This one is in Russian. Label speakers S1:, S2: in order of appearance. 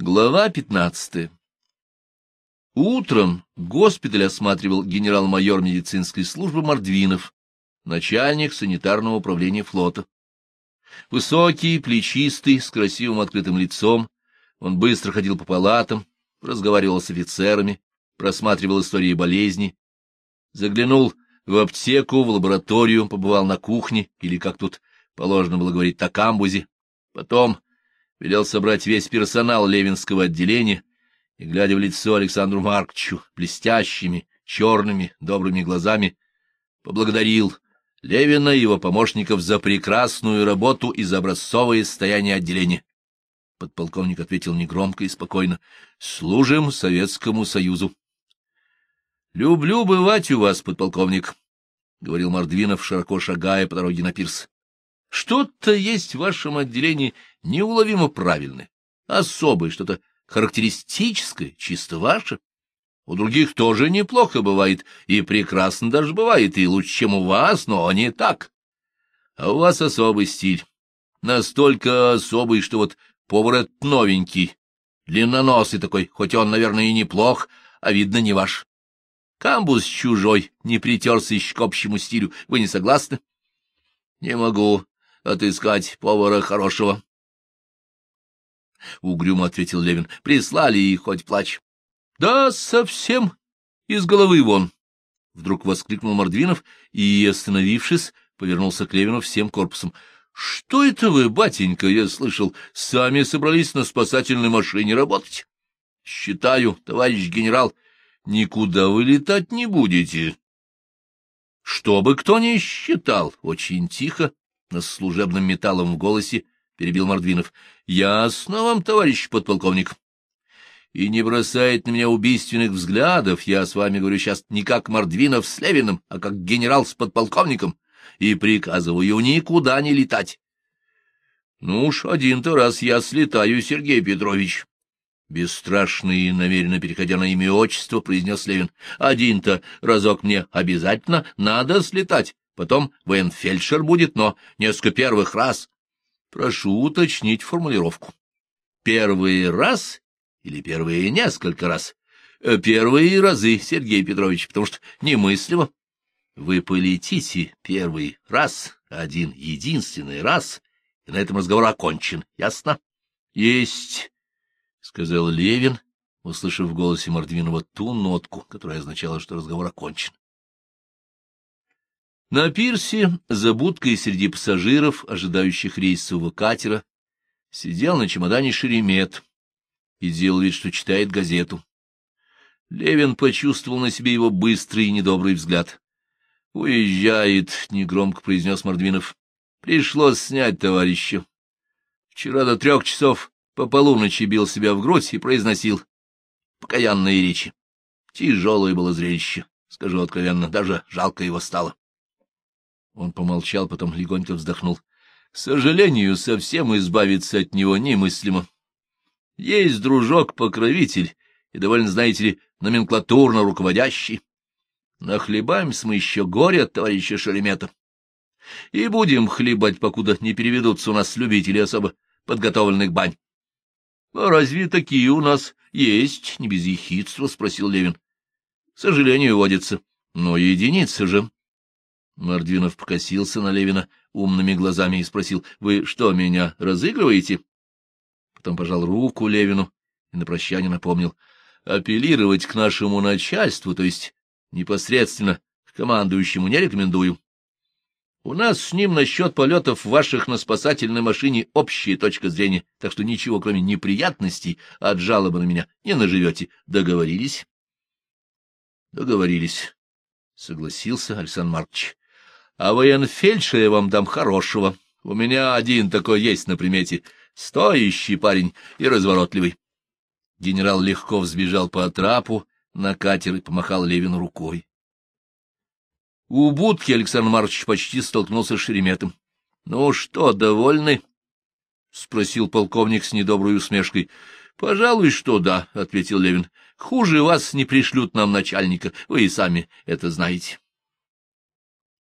S1: Глава пятнадцатая Утром госпиталь осматривал генерал-майор медицинской службы Мордвинов, начальник санитарного управления флота. Высокий, плечистый, с красивым открытым лицом, он быстро ходил по палатам, разговаривал с офицерами, просматривал истории болезни, заглянул в аптеку, в лабораторию, побывал на кухне, или, как тут положено было говорить, на камбузе, потом велел собрать весь персонал Левинского отделения и, глядя в лицо Александру Маркчу блестящими, черными, добрыми глазами, поблагодарил Левина и его помощников за прекрасную работу и за образцовое состояние отделения. Подполковник ответил негромко и спокойно. — Служим Советскому Союзу. — Люблю бывать у вас, подполковник, — говорил Мордвинов, широко шагая по дороге на пирс. — Что-то есть в вашем отделении неуловимо правильное, особое, что-то характеристическое, чисто ваше. У других тоже неплохо бывает, и прекрасно даже бывает, и лучше, чем у вас, но не так. А у вас особый стиль, настолько особый, что вот повар этот новенький, длинноносый такой, хоть он, наверное, и неплох, а видно не ваш. Камбус чужой, не притерся еще к общему стилю. Вы не согласны? Не могу отыскать повара хорошего. — угрюмо ответил Левин. — Прислали и хоть плачь. — Да, совсем из головы вон! — вдруг воскликнул Мордвинов и, остановившись, повернулся к Левину всем корпусом. — Что это вы, батенька, я слышал, сами собрались на спасательной машине работать? — Считаю, товарищ генерал, никуда вы летать не будете. — Что бы кто ни считал, очень тихо, но с служебным металлом в голосе, — перебил Мордвинов. — Ясно вам, товарищ подполковник. И не бросает на меня убийственных взглядов, я с вами говорю сейчас не как Мордвинов с Левиным, а как генерал с подполковником, и приказываю никуда не летать. — Ну уж один-то раз я слетаю, Сергей Петрович. Бесстрашно и намеренно переходя на имя и отчество, произнес Левин. — Один-то разок мне обязательно надо слетать. Потом военфельдшер будет, но несколько первых раз Прошу уточнить формулировку. Первый раз или первые несколько раз? Э, первые разы, Сергей Петрович, потому что немыслимо. Вы полетите первый раз, один единственный раз, и на этом разговор окончен. Ясно? — Есть, — сказал Левин, услышав в голосе Мордвинова ту нотку, которая означала, что разговор окончен. На пирсе, за будкой среди пассажиров, ожидающих рейсового катера, сидел на чемодане Шеремет и делал вид, что читает газету. Левин почувствовал на себе его быстрый и недобрый взгляд. — Уезжает, — негромко произнес Мордвинов. — Пришлось снять товарища. Вчера до трех часов по полуночи бил себя в грудь и произносил покаянные речи. Тяжелое было зрелище, скажу откровенно, даже жалко его стало. Он помолчал, потом легонько вздохнул. К сожалению, совсем избавиться от него немыслимо. Есть дружок-покровитель и довольно, знаете ли, номенклатурно руководящий. Нахлебаемся мы еще горе от товарища Шеремета. И будем хлебать, покуда не переведутся у нас любители особо подготовленных бань. — А разве такие у нас есть? — не без ехидства спросил Левин. — К сожалению, водится. Но единицы же. Мордвинов покосился на Левина умными глазами и спросил, — Вы что, меня разыгрываете? Потом пожал руку Левину и на прощание напомнил, — Апеллировать к нашему начальству, то есть непосредственно к командующему, не рекомендую. У нас с ним насчет полетов ваших на спасательной машине общая точка зрения, так что ничего, кроме неприятностей от жалобы на меня, не наживете. Договорились? — Договорились, — согласился Александр Маркович. А военфельдшера я вам дам хорошего. У меня один такой есть на примете. Стоящий парень и разворотливый. Генерал легко взбежал по трапу на катер и помахал Левину рукой. У будки Александр Маркович почти столкнулся с Шереметом. — Ну что, довольны? — спросил полковник с недоброй усмешкой. — Пожалуй, что да, — ответил Левин. — Хуже вас не пришлют нам начальника, вы и сами это знаете.